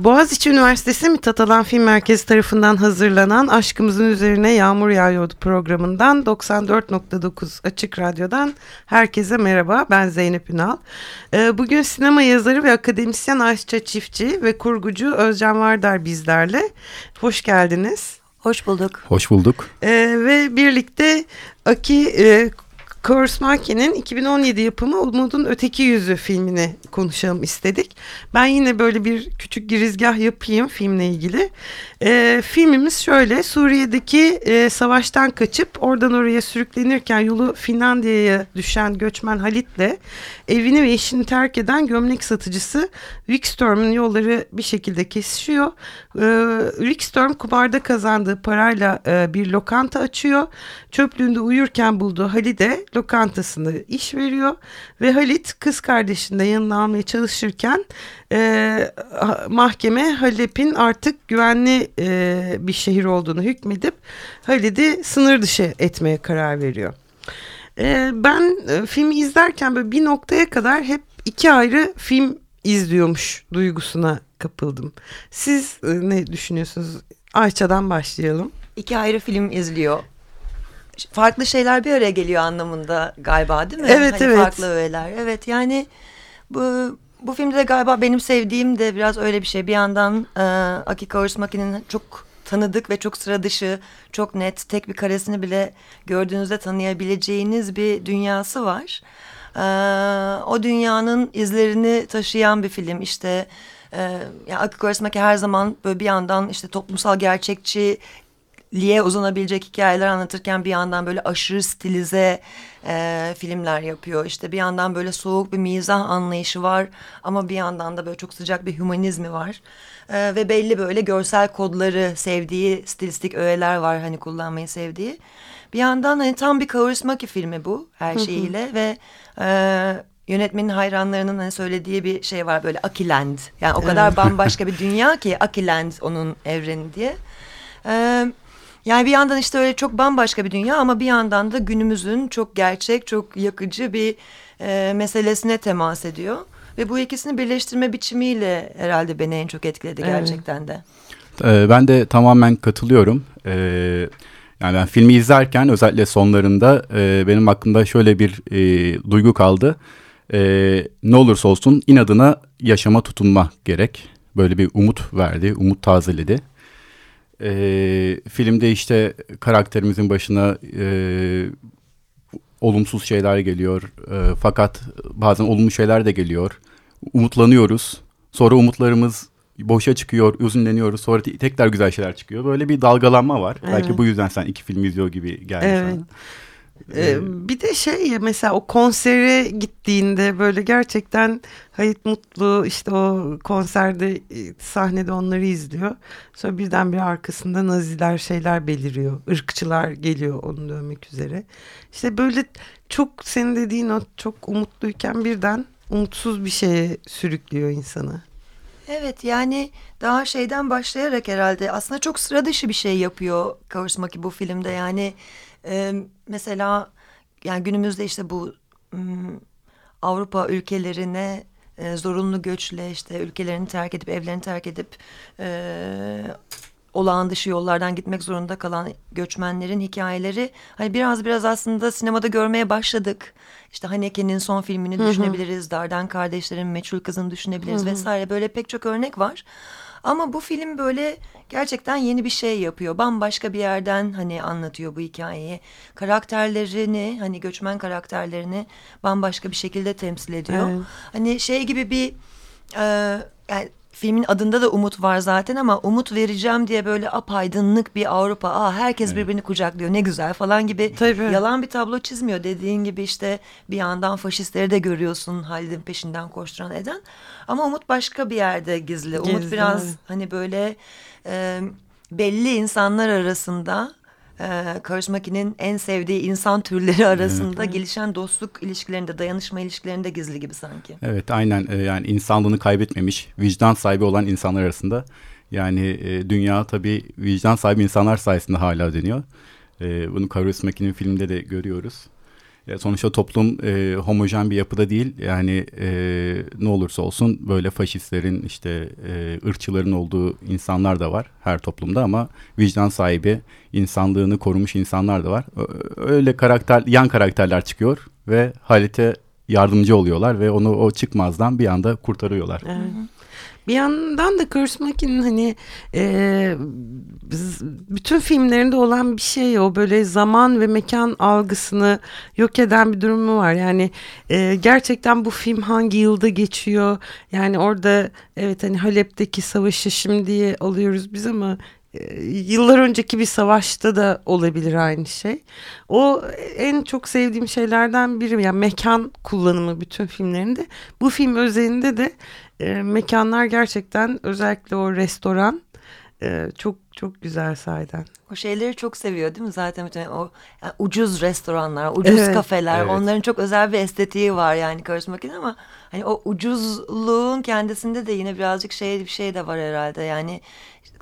Boğaziçi Üniversitesi Mithat Alan Film Merkezi tarafından hazırlanan Aşkımızın Üzerine Yağmur Yağıyordu programından 94.9 Açık Radyo'dan herkese merhaba ben Zeynep Ünal. Ee, bugün sinema yazarı ve akademisyen Ayşe Çiftçi ve kurgucu Özcan Vardar bizlerle. Hoş geldiniz. Hoş bulduk. Hoş bulduk. Ee, ve birlikte Aki e, Kaurismäki'nin 2017 yapımı Umud'un Öteki Yüzü filmini konuşalım istedik. Ben yine böyle bir küçük girizgah yapayım filmle ilgili. E, filmimiz şöyle Suriye'deki e, savaştan kaçıp oradan oraya sürüklenirken yolu Finlandiya'ya düşen göçmen Halit'le evini ve işini terk eden gömlek satıcısı Wikström'ün yolları bir şekilde kesişiyor. E, Wikström kumarda kazandığı parayla e, bir lokanta açıyor. Çöplüğünde uyurken bulduğu Halide lokantasında iş veriyor ve Halit kız kardeşini de yanına almaya çalışırken e, mahkeme Halep'in artık güvenli e, bir şehir olduğunu hükmedip Halid'i sınır dışı etmeye karar veriyor. E, ben e, filmi izlerken böyle bir noktaya kadar hep iki ayrı film izliyormuş duygusuna kapıldım. Siz e, ne düşünüyorsunuz? Ayça'dan başlayalım. İki ayrı film izliyor farklı şeyler bir araya geliyor anlamında galiba değil mi? Evet hani evet. Farklı öğeler. Evet yani bu bu filmde de galiba benim sevdiğim de biraz öyle bir şey. Bir yandan e, Aki Kaurismäki'nin çok tanıdık ve çok sıra dışı, çok net, tek bir karesini bile gördüğünüzde tanıyabileceğiniz bir dünyası var. E, o dünyanın izlerini taşıyan bir film. İşte e, yani Aki Kaurismäki her zaman böyle bir yandan işte toplumsal gerçekçi liye uzanabilecek hikayeler anlatırken bir yandan böyle aşırı stilize e, filmler yapıyor. İşte bir yandan böyle soğuk bir mizah anlayışı var ama bir yandan da böyle çok sıcak bir humanizmi var. E, ve belli böyle görsel kodları sevdiği stilistik öğeler var hani kullanmayı sevdiği. Bir yandan hani tam bir Kaurismäki filmi bu her şeyiyle ve e, yönetmenin hayranlarının hani söylediği bir şey var böyle Akiland. Yani o kadar bambaşka bir dünya ki Akiland onun evreni diye. Evet. Yani bir yandan işte öyle çok bambaşka bir dünya ama bir yandan da günümüzün çok gerçek, çok yakıcı bir e, meselesine temas ediyor. Ve bu ikisini birleştirme biçimiyle herhalde beni en çok etkiledi gerçekten de. Ee, ben de tamamen katılıyorum. Ee, yani ben filmi izlerken özellikle sonlarında e, benim aklımda şöyle bir e, duygu kaldı. E, ne olursa olsun inadına yaşama tutunma gerek. Böyle bir umut verdi, umut tazeledi. E, filmde işte karakterimizin başına e, olumsuz şeyler geliyor. E, fakat bazen olumlu şeyler de geliyor. Umutlanıyoruz. Sonra umutlarımız boşa çıkıyor, üzünleniyoruz. Sonra tekrar güzel şeyler çıkıyor. Böyle bir dalgalanma var. Evet. Belki bu yüzden sen iki film izliyor gibi geldi evet. sana. Ee, bir de şey mesela o konsere gittiğinde böyle gerçekten Hayit Mutlu işte o konserde e, sahnede onları izliyor. Sonra birdenbire arkasında naziler şeyler beliriyor. ırkçılar geliyor onu dövmek üzere. İşte böyle çok senin dediğin o çok umutluyken birden umutsuz bir şeye sürüklüyor insanı. Evet yani daha şeyden başlayarak herhalde aslında çok sıra dışı bir şey yapıyor Kaurismäki bu filmde yani e, mesela yani günümüzde işte bu Avrupa ülkelerine e, zorunlu göçle işte ülkelerini terk edip evlerini terk edip e, olağan dışı yollardan gitmek zorunda kalan göçmenlerin hikayeleri hani biraz biraz aslında sinemada görmeye başladık. İşte Haneke'nin son filmini hı hı. düşünebiliriz. Dardan kardeşlerin Meçhul Kızını düşünebiliriz hı hı. vesaire böyle pek çok örnek var. Ama bu film böyle gerçekten yeni bir şey yapıyor. Bambaşka bir yerden hani anlatıyor bu hikayeyi. Karakterlerini hani göçmen karakterlerini bambaşka bir şekilde temsil ediyor. Evet. Hani şey gibi bir e, yani filmin adında da umut var zaten ama umut vereceğim diye böyle apaydınlık bir Avrupa. Aa herkes Evet. birbirini kucaklıyor ne güzel falan gibi Tabii. yalan bir tablo çizmiyor. Dediğin gibi işte bir yandan faşistleri de görüyorsun Halid'in peşinden koşturan eden. Ama umut başka bir yerde gizli. Umut biraz hani böyle e, belli insanlar arasında e, Karışmaki'nin en sevdiği insan türleri arasında gelişen dostluk ilişkilerinde, dayanışma ilişkilerinde gizli gibi sanki. Evet aynen e, yani insanlığını kaybetmemiş vicdan sahibi olan insanlar arasında yani e, dünya tabii vicdan sahibi insanlar sayesinde hala dönüyor. E, bunu Karus Maki'nin filminde de görüyoruz. Ya sonuçta toplum e, homojen bir yapıda değil yani e, ne olursa olsun böyle faşistlerin işte e, ırkçıların olduğu insanlar da var her toplumda ama vicdan sahibi insanlığını korumuş insanlar da var. Öyle karakter yan karakterler çıkıyor ve Halit'e yardımcı oluyorlar ve onu o çıkmazdan bir anda kurtarıyorlar. Evet. Bir yandan da Curse Maki'nin hani e, bütün filmlerinde olan bir şey o böyle zaman ve mekan algısını yok eden bir durumu var. Yani e, gerçekten bu film hangi yılda geçiyor? Yani orada evet hani Halep'teki savaşı şimdi alıyoruz biz ama e, yıllar önceki bir savaşta da olabilir aynı şey. O en çok sevdiğim şeylerden biri. Yani mekan kullanımı bütün filmlerinde. Bu film özelinde de e, mekanlar gerçekten özellikle o restoran e, çok çok güzel sahiden. O şeyleri çok seviyor değil mi zaten bütün o yani ucuz restoranlar, ucuz Evet. kafeler Evet. onların çok özel bir estetiği var yani karışmak ama hani o ucuzluğun kendisinde de yine birazcık şey bir şey de var herhalde yani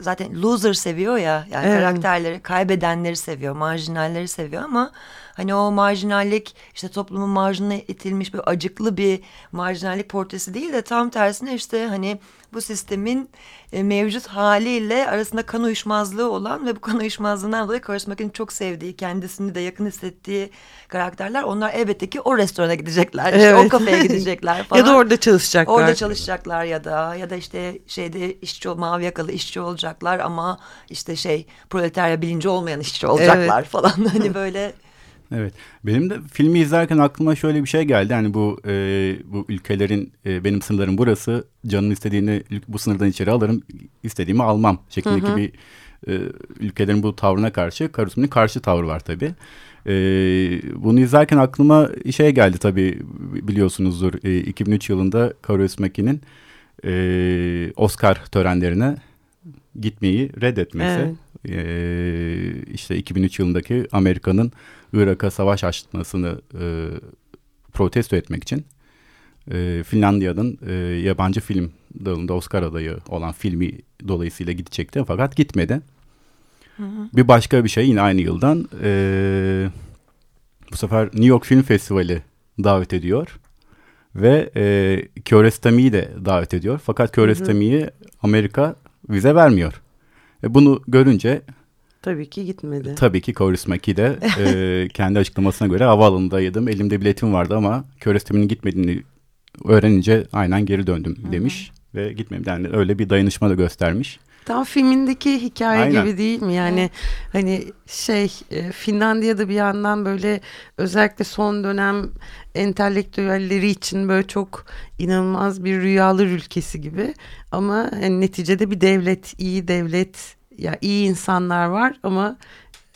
zaten loser seviyor ya yani Evet. karakterleri kaybedenleri seviyor, marjinalleri seviyor ama hani o marjinallik işte toplumun marjinine itilmiş bir acıklı bir marjinallik portresi değil de tam tersine işte hani bu sistemin e, mevcut haliyle arasında kan uyuşmazlığı olan ve bu kan uyuşmazlığından dolayı Karışmak'ın çok sevdiği, kendisini de yakın hissettiği karakterler. Onlar elbette ki o restorana gidecekler, işte o Evet. kafeye gidecekler falan. Ya da orada çalışacaklar. Orada çalışacaklar ya da ya da işte şeyde işçi mavi yakalı işçi olacaklar ama işte şey proletarya bilinci olmayan işçi olacaklar falan hani böyle Evet. Benim de filmi izlerken aklıma şöyle bir şey geldi. Hani bu e, bu ülkelerin e, benim sınırlarım burası. Canın istediğini bu sınırdan içeri alırım, istediğimi almam şeklindeki bir e, ülkelerin bu tavrına karşı Karusum'un karşı tavrı var tabii. E, bunu izlerken aklıma şey geldi tabii biliyorsunuzdur. E, 2003 yılında Karusmaki'nin e, Oscar törenlerine gitmeyi reddetmesi. Evet. E, işte 2003 yılındaki Amerika'nın Irak'a savaş açmasını e, protesto etmek için e, Finlandiya'nın e, yabancı film dalında Oscar adayı olan filmi dolayısıyla gidecekti fakat gitmedi. Bir başka bir şey yine aynı yıldan e, bu sefer New York Film Festivali davet ediyor ve e, Kiarostami'yi de davet ediyor fakat Kiarostami'yi Amerika vize vermiyor. E, bunu görünce Tabii ki gitmedi. Tabii ki Kaurismäki de e, kendi açıklamasına göre havaalanındaydım. Elimde biletim vardı ama Körestemin'in gitmediğini öğrenince aynen geri döndüm demiş. Ve gitmedim. Yani öyle bir dayanışma da göstermiş. Tam filmindeki hikaye Aynen. gibi değil mi? Yani hani şey e, Finlandiya'da bir yandan böyle özellikle son dönem entelektüelleri için böyle çok inanılmaz bir rüyalar ülkesi gibi. Ama hani neticede bir devlet, iyi devlet, ya iyi insanlar var ama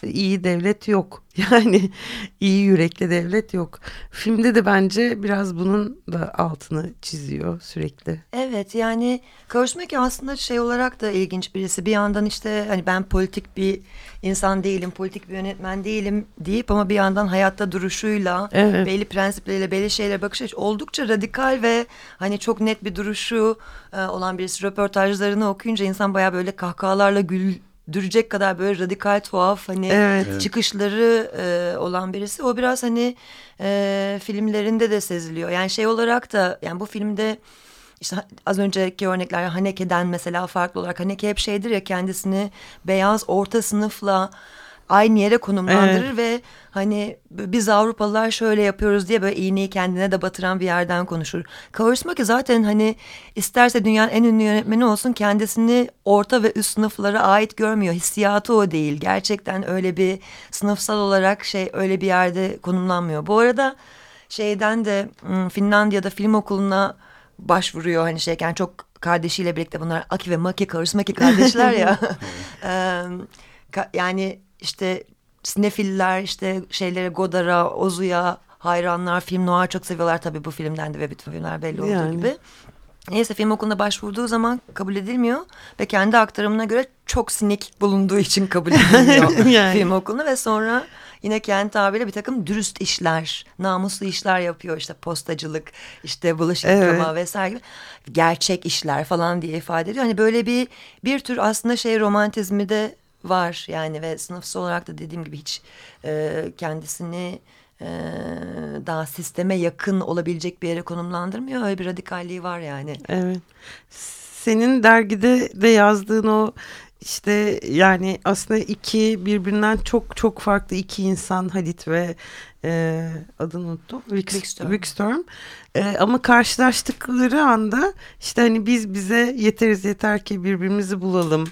iyi devlet yok. Yani iyi yürekli devlet yok. Filmde de bence biraz bunun da altını çiziyor sürekli. Evet yani Kaurismäki aslında şey olarak da ilginç birisi. Bir yandan işte hani ben politik bir insan değilim, politik bir yönetmen değilim deyip ama bir yandan hayatta duruşuyla, Evet. belli prensipleriyle, belli şeylere bakış açısı oldukça radikal ve hani çok net bir duruşu e, olan birisi. Röportajlarını okuyunca insan bayağı böyle kahkahalarla güldürecek kadar böyle radikal tuhaf hani Evet. çıkışları e, olan birisi. O biraz hani e, filmlerinde de seziliyor. Yani şey olarak da yani bu filmde işte az önceki örnekler Haneke'den mesela farklı olarak Haneke hep şeydir ya kendisini beyaz orta sınıfla aynı yere konumlandırır ve hani biz Avrupalılar şöyle yapıyoruz diye böyle iğneyi kendine de batıran bir yerden konuşur. Kaurismäki zaten hani isterse dünyanın en ünlü yönetmeni olsun kendisini orta ve üst sınıflara ait görmüyor. Hissiyatı o değil. Gerçekten öyle bir sınıfsal olarak şey öyle bir yerde konumlanmıyor. Bu arada şeyden de Finlandiya'da film okuluna başvuruyor hani şeyken çok kardeşiyle birlikte bunlar Aki ve Maki Karusmaki kardeşler ya. Yani işte sinefiller işte şeylere Godard'a, Ozu'ya hayranlar, film noir çok seviyorlar tabii bu filmden de ve bütün filmler belli olduğu yani. gibi. Neyse film okuluna başvurduğu zaman kabul edilmiyor ve kendi aktarımına göre çok sinik bulunduğu için kabul edilmiyor yani. film okuluna ve sonra yine kendi tabiriyle bir takım dürüst işler, namuslu işler yapıyor işte postacılık, işte bulaşık evet. yıkama vesaire gibi gerçek işler falan diye ifade ediyor. Hani böyle bir bir tür aslında şey romantizmi de var yani ve sınıfsal olarak da dediğim gibi hiç e, kendisini e, daha sisteme yakın olabilecek bir yere konumlandırmıyor. Öyle bir radikalliği var yani. Evet. Senin dergide de yazdığın o işte yani aslında iki birbirinden çok çok farklı iki insan Halit ve e, adını unuttum. Wickstrom. E, ama karşılaştıkları anda işte hani biz bize yeteriz yeter ki birbirimizi bulalım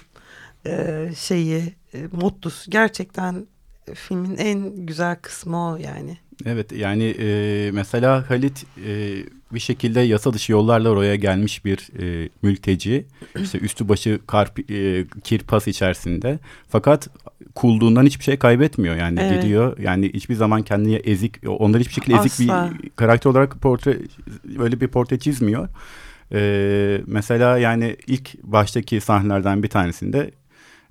e, şeyi e, mottosu gerçekten filmin en güzel kısmı o yani. Evet yani e, mesela Halit e, bir şekilde yasa dışı yollarla oraya gelmiş bir e, mülteci. İşte üstü başı kar, e, kirpas içerisinde. Fakat kulduğundan hiçbir şey kaybetmiyor. Yani evet. gidiyor yani hiçbir zaman kendini ezik, onları hiçbir şekilde ezik Asla. bir karakter olarak portre, öyle bir portre çizmiyor. E, mesela yani ilk baştaki sahnelerden bir tanesinde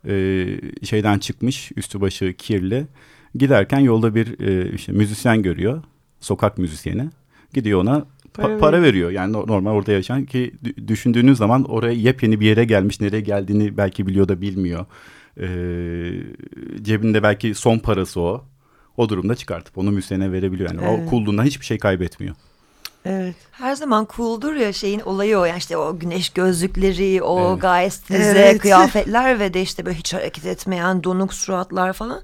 e, şeyden çıkmış üstü başı kirli. Giderken yolda bir e, işte müzisyen görüyor. Sokak müzisyeni. Gidiyor ona para, pa para veriyor. Yani normal orada yaşayan ki düşündüğünüz zaman oraya yepyeni bir yere gelmiş. Nereye geldiğini belki biliyor da bilmiyor. E, cebinde belki son parası o. O durumda çıkartıp onu müzisyene verebiliyor. Yani evet. o kulluğundan hiçbir şey kaybetmiyor. Evet. Her zaman cool'dur ya şeyin olayı o. Yani işte o güneş gözlükleri, o evet. gayet stilize evet. kıyafetler ve de işte böyle hiç hareket etmeyen donuk suratlar falan.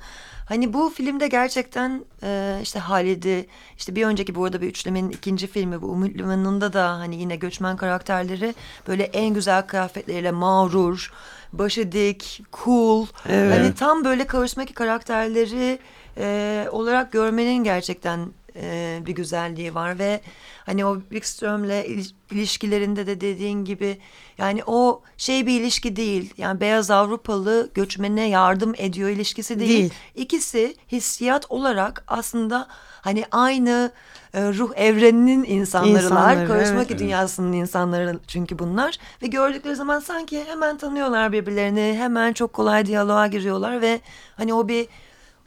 Hani bu filmde gerçekten e, işte Halid'i işte bir önceki bu arada bir üçlemenin ikinci filmi bu Umut Limanı'nda da hani yine göçmen karakterleri böyle en güzel kıyafetleriyle mağrur, başı dik, cool. Evet. Hani tam böyle karizmatik karakterleri e, olarak görmenin gerçekten e, bir güzelliği var ve hani o Wikström'le ilişkilerinde de dediğin gibi yani o şey bir ilişki değil. Yani beyaz Avrupalı göçmene yardım ediyor ilişkisi değil. değil. İkisi hissiyat olarak aslında hani aynı e, ruh evreninin insanlarılar. İnsanları, Karışmak evet. dünyasının insanları çünkü bunlar. Ve gördükleri zaman sanki hemen tanıyorlar birbirlerini. Hemen çok kolay diyaloğa giriyorlar ve hani o bir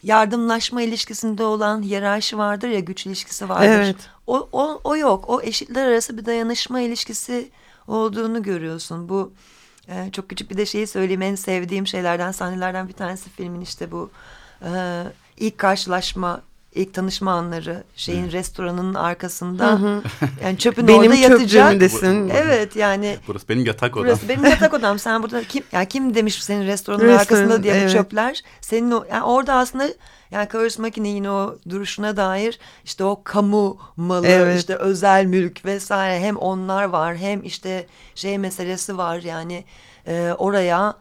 yardımlaşma ilişkisinde olan hiyerarşi vardır ya güç ilişkisi vardır. Evet. O, o, o yok. O eşitler arası bir dayanışma ilişkisi olduğunu görüyorsun. Bu e, çok küçük bir de şeyi söyleyeyim en sevdiğim şeylerden sahnelerden bir tanesi filmin işte bu e, ilk karşılaşma ilk tanışma anları şeyin hı. restoranın arkasında hı hı. yani çöpün benim orada yatacak. Benim Evet yani. Burası benim yatak odam. Burası benim yatak odam. Sen burada kim yani kim demiş senin restoranın Restoran, arkasında diye evet. bu çöpler. Senin o yani orada aslında yani Kaos Makine yine o duruşuna dair işte o kamu malı, evet. işte özel mülk vesaire hem onlar var hem işte şey meselesi var yani e, oraya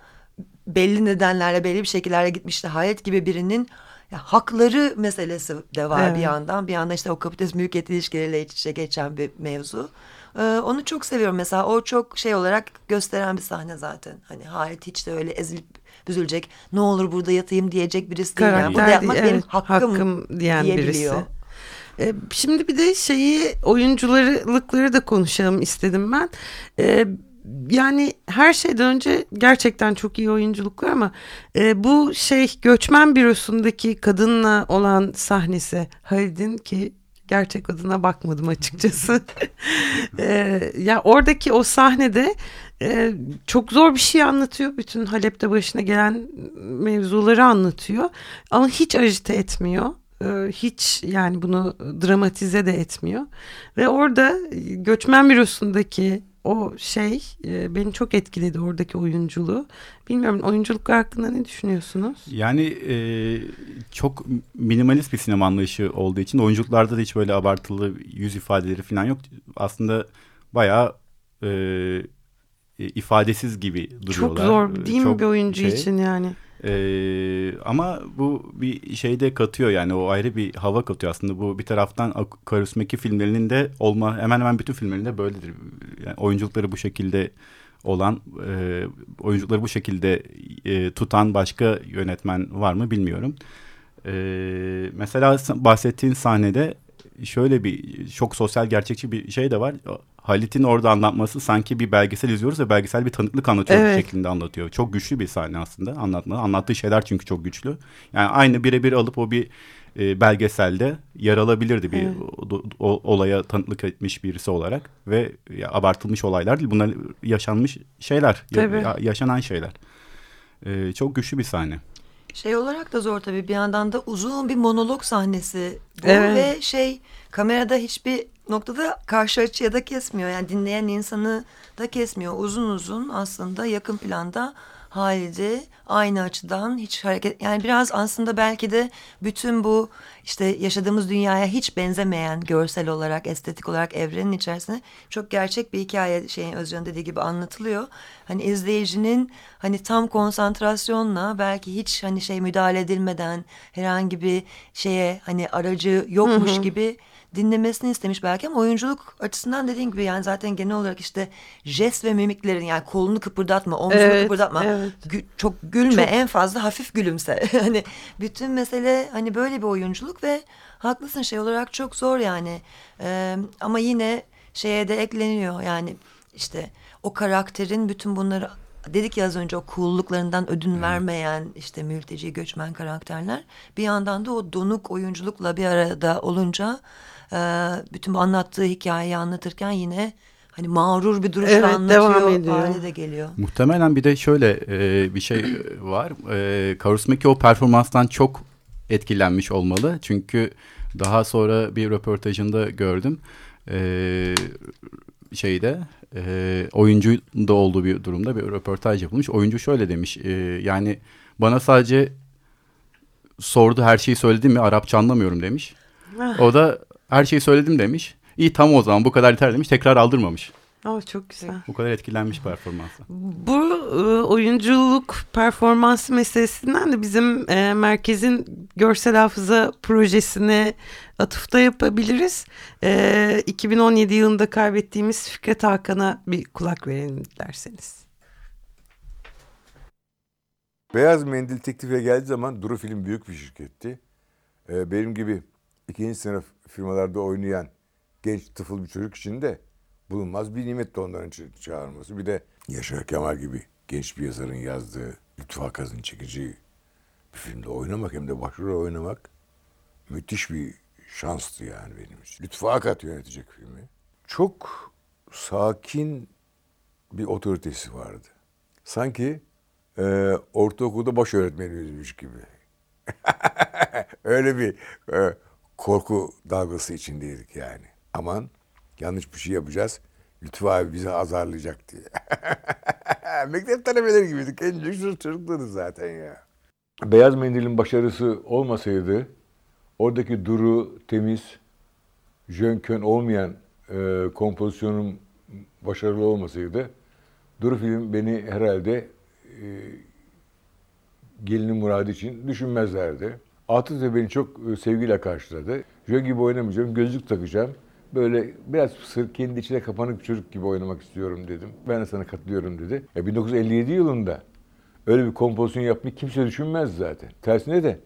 belli nedenlerle belli bir şekillerle gitmişti hayat gibi birinin ya, hakları meselesi de var evet. bir yandan. Bir yandan işte o kapitalist mülkiyet ilişkileriyle iç içe geçen bir mevzu. Ee, onu çok seviyorum mesela. O çok şey olarak gösteren bir sahne zaten. Hani Halit hiç de öyle ezilip üzülecek. Ne olur burada yatayım diyecek birisi değil. Yani burada yapmak evet, benim hakkım, hakkım diyen birisi. Ee, şimdi bir de şeyi oyuncularlıkları da konuşalım istedim ben. Yani her şeyden önce gerçekten çok iyi oyunculuklar ama e, bu şey göçmen bürosundaki kadınla olan sahnesi Halid'in ki gerçek adına bakmadım açıkçası. e, ya oradaki o sahnede e, çok zor bir şey anlatıyor. Bütün Halep'te başına gelen mevzuları anlatıyor. Ama hiç ajite etmiyor e, hiç yani bunu dramatize de etmiyor. Ve orada göçmen bürosundaki o şey e, beni çok etkiledi oradaki oyunculuğu. Bilmiyorum oyunculuk hakkında ne düşünüyorsunuz? Yani e, çok minimalist bir sinema anlayışı olduğu için oyunculuklarda da hiç böyle abartılı yüz ifadeleri falan yok. Aslında bayağı e, ifadesiz gibi duruyorlar. Çok zor değil çok mi bir oyuncu şey. için yani? Ee, ama bu bir şeyde katıyor yani o ayrı bir hava katıyor aslında. Bu bir taraftan Karusmaki filmlerinin de olma hemen hemen bütün filmlerinde böyledir. Yani oyunculukları bu şekilde olan e, oyunculukları bu şekilde e, tutan başka yönetmen var mı bilmiyorum. E, mesela bahsettiğin sahnede şöyle bir çok sosyal gerçekçi bir şey de var. Halit'in orada anlatması sanki bir belgesel izliyoruz ve belgesel bir tanıklık anlatıyor evet. şeklinde anlatıyor. Çok güçlü bir sahne aslında anlatma. Anlattığı şeyler çünkü çok güçlü. Yani aynı birebir alıp o bir e, belgeselde yer alabilirdi bir evet. o, o, olaya tanıklık etmiş birisi olarak ve ya, abartılmış olaylar değil. Bunlar yaşanmış şeyler, ya, yaşanan şeyler. E, çok güçlü bir sahne. Şey olarak da zor tabii bir yandan da uzun bir monolog sahnesi bu evet. ve şey kamerada hiçbir noktada karşı açıya da kesmiyor. Yani dinleyen insanı da kesmiyor. Uzun uzun aslında yakın planda Halide aynı açıdan hiç hareket yani biraz aslında belki de bütün bu işte yaşadığımız dünyaya hiç benzemeyen görsel olarak estetik olarak evrenin içerisinde çok gerçek bir hikaye şeyin Özcan dediği gibi anlatılıyor. Hani izleyicinin hani tam konsantrasyonla belki hiç hani şey müdahale edilmeden herhangi bir şeye hani aracı yokmuş hı hı. gibi dinlemesini istemiş belki ama oyunculuk açısından dediğin gibi yani zaten genel olarak işte jest ve mimiklerin yani kolunu kıpırdatma, omzunu evet, kıpırdatma, evet. Gü çok gülme, çok... en fazla hafif gülümse. hani bütün mesele hani böyle bir oyunculuk ve haklısın şey olarak çok zor yani. Ee, ama yine şeye de ekleniyor yani işte o karakterin bütün bunları dedik ya az önce o cool'luklarından ödün vermeyen işte mülteci göçmen karakterler bir yandan da o donuk oyunculukla bir arada olunca bütün bu anlattığı hikayeyi anlatırken yine hani mağrur bir duruşla evet, anlatıyor devam ediyor. hali de geliyor. Muhtemelen bir de şöyle e, bir şey var. E, Karusmaki o performanstan çok etkilenmiş olmalı. Çünkü daha sonra bir röportajında gördüm. E, şeyde e, oyuncu da olduğu bir durumda bir röportaj yapılmış. Oyuncu şöyle demiş. E, yani bana sadece sordu her şeyi söyledim mi Arapça anlamıyorum demiş. Ah. O da her şeyi söyledim demiş. İyi tamam o zaman bu kadar yeter demiş. Tekrar aldırmamış. Oh, çok güzel. Bu kadar etkilenmiş performansı. Bu e, oyunculuk performansı meselesinden de bizim e, merkezin görsel hafıza projesine atıfta yapabiliriz. E, 2017 yılında kaybettiğimiz Fikret Hakan'a bir kulak verelim derseniz. Beyaz Mendil teklife geldiği zaman Duru Film büyük bir şirketti. E, benim gibi ikinci sınıf firmalarda oynayan genç tıfıl bir çocuk için de bulunmaz bir nimet de onların çağırması. Bir de Yaşar Kemal gibi genç bir yazarın yazdığı Lütfü Akaz'ın çekici bir filmde oynamak hem de başrol oynamak müthiş bir şanstı yani benim için. Lütfü Akat yönetecek filmi. Çok sakin bir otoritesi vardı. Sanki e, ortaokulda baş öğretmeniymiş gibi. Öyle bir e, korku dalgası içindeydik yani. Aman yanlış bir şey yapacağız. Lütfü abi bizi azarlayacak diye. Mektep talebeleri gibiydik. En büyük çocuklarız zaten ya. Beyaz Mendil'in başarısı olmasaydı oradaki duru, temiz, jön olmayan e, kompozisyonun başarılı olmasaydı Duru film beni herhalde e, gelinin muradı için düşünmezlerdi. Atıf da beni çok e, sevgiyle karşıladı. Jön gibi oynamayacağım, gözlük takacağım. Böyle biraz sır kendi içine kapanık çocuk gibi oynamak istiyorum dedim. Ben de sana katılıyorum dedi. E 1957 yılında öyle bir kompozisyon yapmayı kimse düşünmez zaten. Tersine de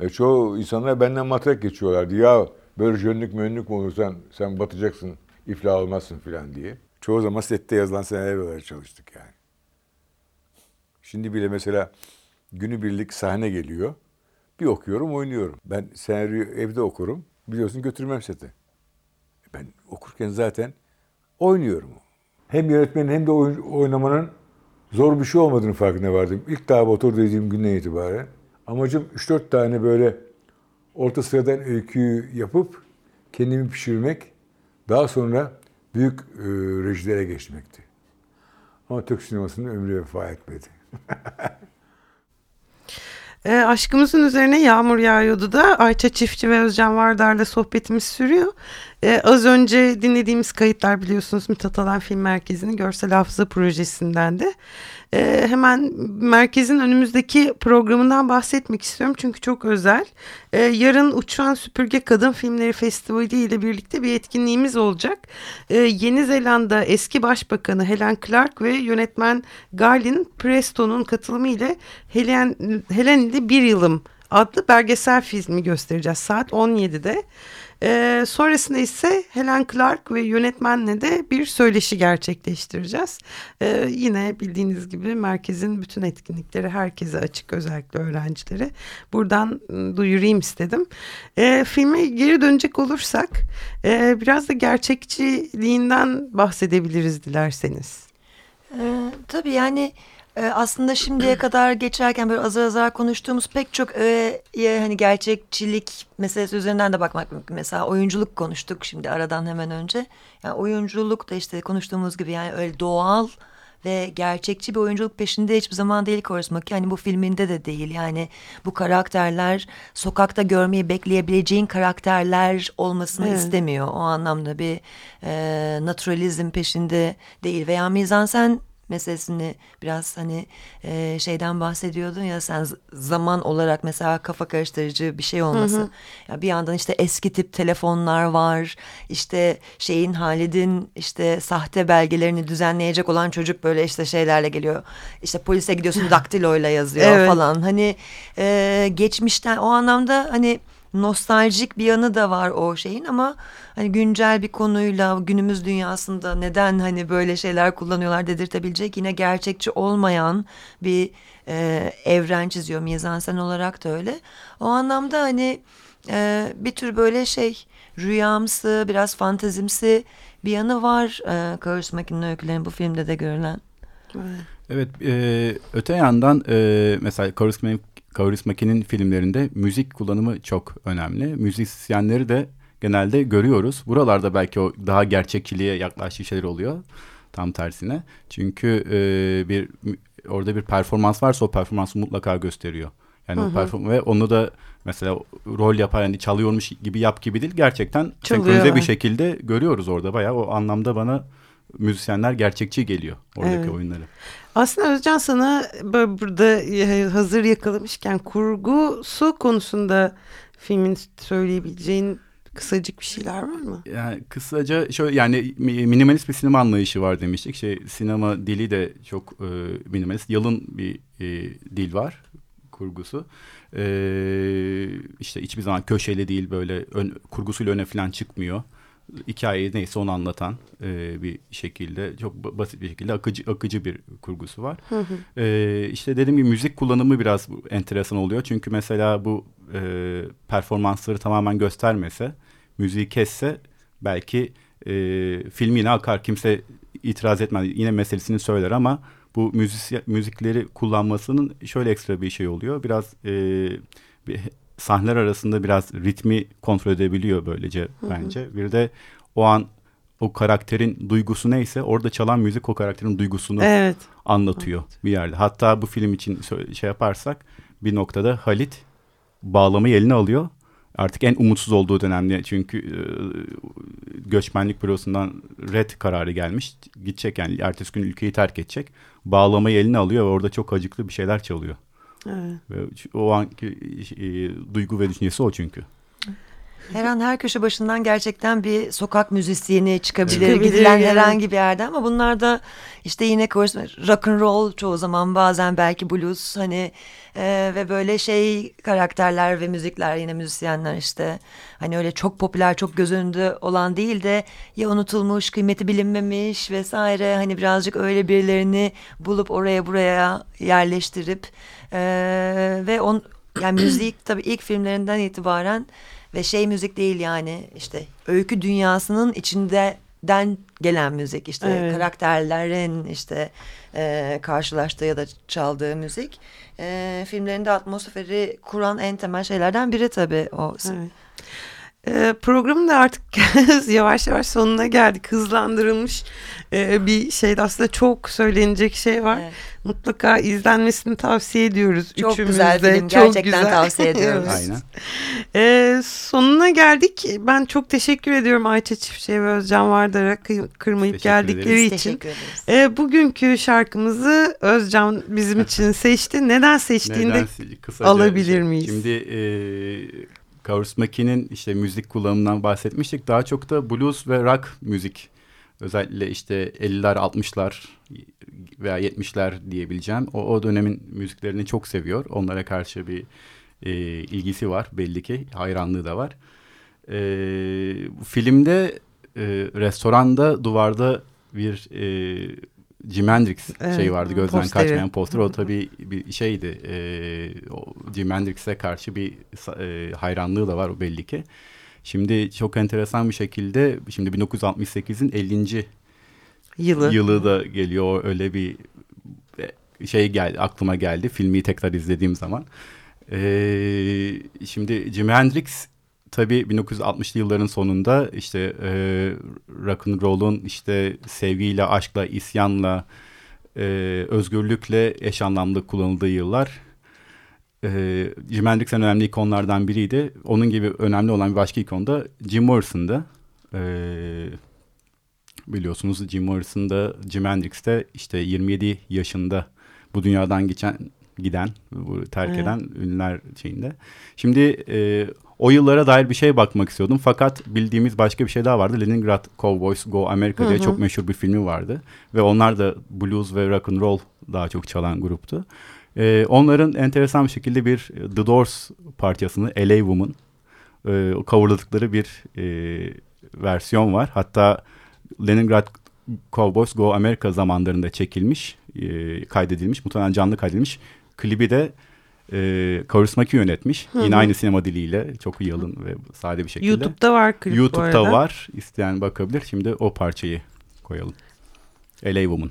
e, çoğu insanlar benden matrak geçiyorlardı. Ya böyle jönlük mönlük mü olursan sen batacaksın, iflah olmazsın filan diye. Çoğu zaman sette yazılan senaryolara çalıştık yani. Şimdi bile mesela günübirlik sahne geliyor. Bir okuyorum, oynuyorum. Ben senaryo evde okurum. Biliyorsun götürmem sete. Ben okurken zaten oynuyorum. Hem yönetmenin hem de oyun, oynamanın zor bir şey olmadığını farkına vardım. İlk daha otur dediğim günden itibaren. Amacım 3-4 tane böyle orta sıradan öyküyü yapıp kendimi pişirmek. Daha sonra büyük e, rejilere geçmekti. Ama Türk sinemasının ömrü vefa etmedi. E, aşkımızın üzerine yağmur yağıyordu da Ayça Çiftçi ve Özcan Vardar'la sohbetimiz sürüyor. E, az önce dinlediğimiz kayıtlar biliyorsunuz Mithat Alan Film Merkezi'nin görsel hafıza projesinden de. E, hemen merkezin önümüzdeki programından bahsetmek istiyorum çünkü çok özel. E, yarın Uçan Süpürge Kadın Filmleri Festivali ile birlikte bir etkinliğimiz olacak. E, Yeni Zelanda eski başbakanı Helen Clark ve yönetmen Galin Preston'un katılımı ile Helen, Helen ile Bir Yılım adlı belgesel filmi göstereceğiz saat 17'de. Ee, sonrasında ise Helen Clark ve yönetmenle de bir söyleşi gerçekleştireceğiz. Ee, yine bildiğiniz gibi merkezin bütün etkinlikleri herkese açık özellikle öğrencilere. Buradan ıı, duyurayım istedim. Ee, filme geri dönecek olursak e, biraz da gerçekçiliğinden bahsedebiliriz dilerseniz. Ee, tabii yani e, aslında şimdiye kadar geçerken böyle azar azar konuştuğumuz pek çok e, hani gerçekçilik meselesi üzerinden de bakmak mümkün. Mesela oyunculuk konuştuk şimdi aradan hemen önce. Yani oyunculuk da işte konuştuğumuz gibi yani öyle doğal ve gerçekçi bir oyunculuk peşinde hiçbir zaman değil Korsmak. Yani bu filminde de değil. Yani bu karakterler sokakta görmeyi bekleyebileceğin karakterler olmasını evet. istemiyor. O anlamda bir e, naturalizm peşinde değil veya mizansen meselesini biraz hani e, şeyden bahsediyordun ya sen zaman olarak mesela kafa karıştırıcı bir şey olması. Hı hı. Ya bir yandan işte eski tip telefonlar var. İşte şeyin Halid'in işte sahte belgelerini düzenleyecek olan çocuk böyle işte şeylerle geliyor. İşte polise gidiyorsun daktiloyla yazıyor evet. falan. Hani e, geçmişten o anlamda hani nostaljik bir yanı da var o şeyin ama hani güncel bir konuyla günümüz dünyasında neden hani böyle şeyler kullanıyorlar dedirtebilecek yine gerçekçi olmayan bir e, evren çiziyor mizansen olarak da öyle. O anlamda hani e, bir tür böyle şey rüyamsı biraz fantazimsi bir yanı var e, Kaos Makine'nin öykülerinin bu filmde de görülen. Evet, e, öte yandan e, mesela Kaos Kaurismäki'nin filmlerinde müzik kullanımı çok önemli. Müzisyenleri de genelde görüyoruz. Buralarda belki o daha gerçekçiliğe yaklaştığı şeyler oluyor. Tam tersine. Çünkü e, bir orada bir performans varsa o performansı mutlaka gösteriyor. Yani hı hı. o perform ve onu da mesela rol yapar yani çalıyormuş gibi yap gibi değil. Gerçekten senkronize bir şekilde görüyoruz orada bayağı. O anlamda bana müzisyenler gerçekçi geliyor oradaki evet. oyunları. Aslında Özcan sana burada e, hazır yakalamışken kurgusu konusunda filmin söyleyebileceğin kısacık bir şeyler var mı? Yani kısaca şöyle yani minimalist bir sinema anlayışı var demiştik. Şey sinema dili de çok e, minimalist, yalın bir e, dil var kurgusu. E, işte hiçbir zaman köşeli değil böyle ön, kurgusuyla öne falan çıkmıyor hikayeyi neyse onu anlatan e, bir şekilde çok basit bir şekilde akıcı akıcı bir kurgusu var. Hı hı. E, işte dediğim gibi müzik kullanımı biraz enteresan oluyor. Çünkü mesela bu e, performansları tamamen göstermese, müziği kesse belki e, film yine akar kimse itiraz etmez. Yine meselesini söyler ama bu müzik, müzikleri kullanmasının şöyle ekstra bir şey oluyor. Biraz e, bir sahneler arasında biraz ritmi kontrol edebiliyor böylece bence. Bir de o an o karakterin duygusu neyse orada çalan müzik o karakterin duygusunu evet. anlatıyor evet. bir yerde. Hatta bu film için şey yaparsak bir noktada Halit bağlamayı eline alıyor. Artık en umutsuz olduğu dönemde çünkü e, göçmenlik bürosundan red kararı gelmiş. Gidecek yani ertesi gün ülkeyi terk edecek. Bağlamayı eline alıyor ve orada çok acıklı bir şeyler çalıyor. Evet. Ve o anki e, duygu ve düşüncesi o çünkü. Her an her köşe başından gerçekten bir sokak müzisyeni çıkabilir, çıkabilir gidilen yani. herhangi bir yerden ama bunlar da işte yine rock and roll çoğu zaman bazen belki blues hani e, ve böyle şey karakterler ve müzikler yine müzisyenler işte hani öyle çok popüler çok göz önünde olan değil de ya unutulmuş kıymeti bilinmemiş vesaire hani birazcık öyle birilerini bulup oraya buraya yerleştirip e, ve on yani müzik tabii ilk filmlerinden itibaren ve şey müzik değil yani işte öykü dünyasının içinden gelen müzik işte evet. karakterlerin işte e, karşılaştığı ya da çaldığı müzik e, filmlerinde atmosferi kuran en temel şeylerden biri tabii o. Evet. E, programın da artık yavaş yavaş sonuna geldik. Hızlandırılmış e, bir şeyde aslında çok söylenecek şey var. Evet. Mutlaka izlenmesini tavsiye ediyoruz. Çok güzel film. Çok Gerçekten güzel. tavsiye ediyoruz. Aynen. E, sonuna geldik. Ben çok teşekkür ediyorum Ayça Çiftçi'ye ve Özcan Vardar'a kı- kırmayıp Teşekkür geldikleri ederiz. için. Teşekkür ederiz. Ee, bugünkü şarkımızı Özcan bizim için seçti. Neden seçtiğini de Neden alabilir miyiz? Şimdi e, Kaurismäki'nin işte müzik kullanımından bahsetmiştik. Daha çok da blues ve rock müzik. Özellikle işte 50'ler, 60'lar veya 70'ler diyebileceğim. O, o dönemin müziklerini çok seviyor. Onlara karşı bir e, ilgisi var belli ki. Hayranlığı da var. E, filmde e, restoranda duvarda bir e, Jimi Hendrix Evet, şey vardı gözden posteri. kaçmayan poster. O tabii bir şeydi. E, o Jimi Hendrix'e karşı bir e, hayranlığı da var o belli ki. Şimdi çok enteresan bir şekilde şimdi 1968'in 50. yılı. yılı da geliyor. Öyle bir e, şey geldi aklıma geldi filmi tekrar izlediğim zaman. Ee, şimdi Jimi Hendrix tabii 1960'lı yılların sonunda işte e, rock and roll'un işte sevgiyle, aşkla, isyanla, e, özgürlükle eş anlamlı kullanıldığı yıllar. E, Jimi Hendrix en önemli ikonlardan biriydi. Onun gibi önemli olan bir başka ikon da Jim Morrison'dı. E, biliyorsunuz Jim Morrison da Jim Hendrix de işte 27 yaşında bu dünyadan geçen giden, terk Evet. eden ünlüler şeyinde. Şimdi e, o yıllara dair bir şey bakmak istiyordum. Fakat bildiğimiz başka bir şey daha vardı. Leningrad Cowboys Go America diye Hı hı. çok meşhur bir filmi vardı. Ve onlar da blues ve rock and roll daha çok çalan gruptu. E, onların enteresan bir şekilde bir The Doors parçasını LA Woman e, coverladıkları bir e, versiyon var. Hatta Leningrad Cowboys Go America zamanlarında çekilmiş, e, kaydedilmiş, muhtemelen canlı kaydedilmiş. Klibi de e, Kaurismäki yönetmiş. Hı hı. Yine aynı sinema diliyle çok yalın ve sade bir şekilde. YouTube'da var klip bu YouTube'da arada. var. İsteyen bakabilir. Şimdi o parçayı koyalım. LA Woman.